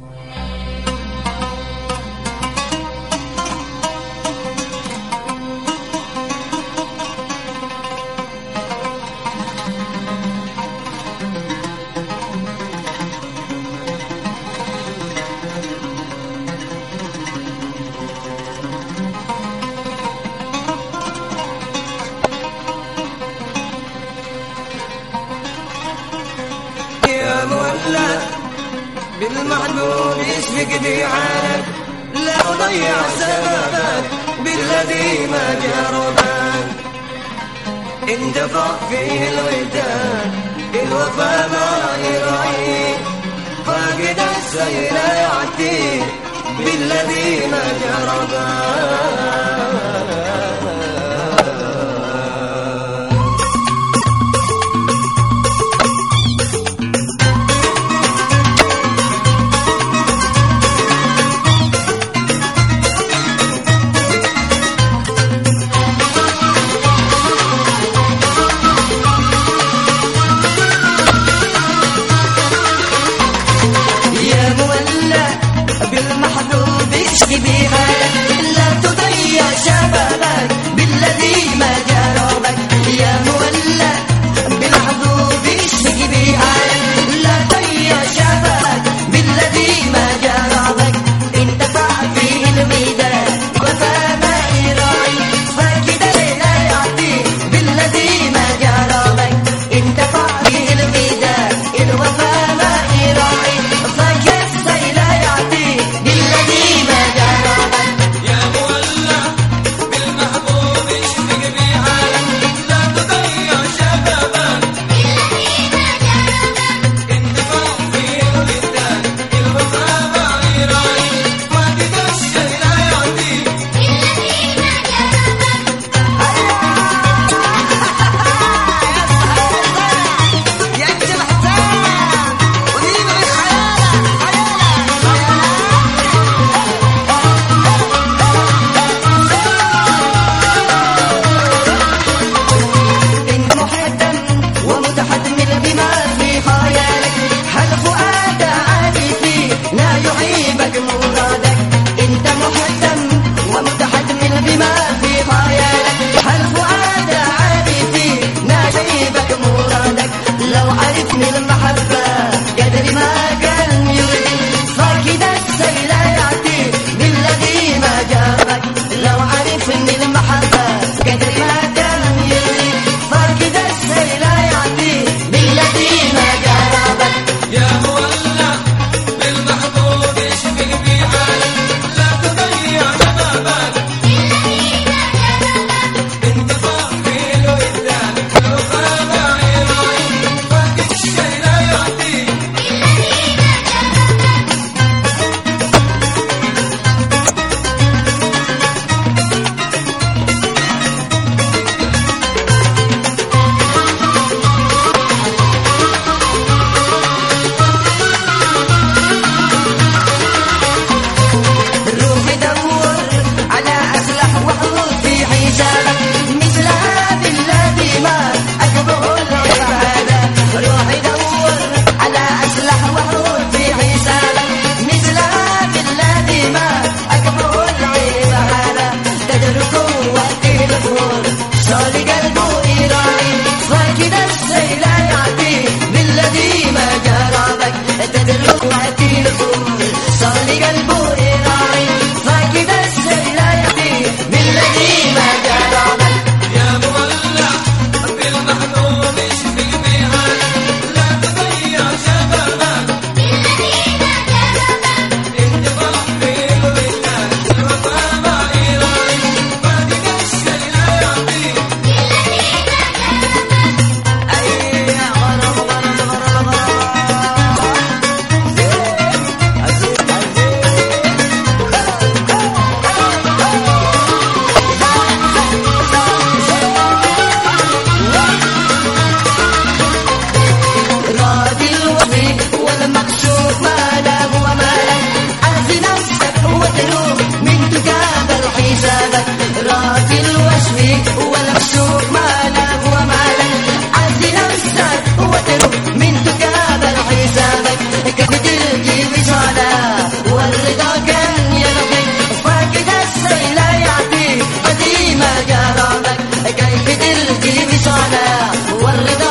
Yeah, I'm بالمحبوب يشفق ديعانك لا تضيع سببك بالذي ما جربك اندفع فيه الوداد الوفا ما يراعي فاقد السيل يعدي بالذي ما جربك يشكي بيها لك guarda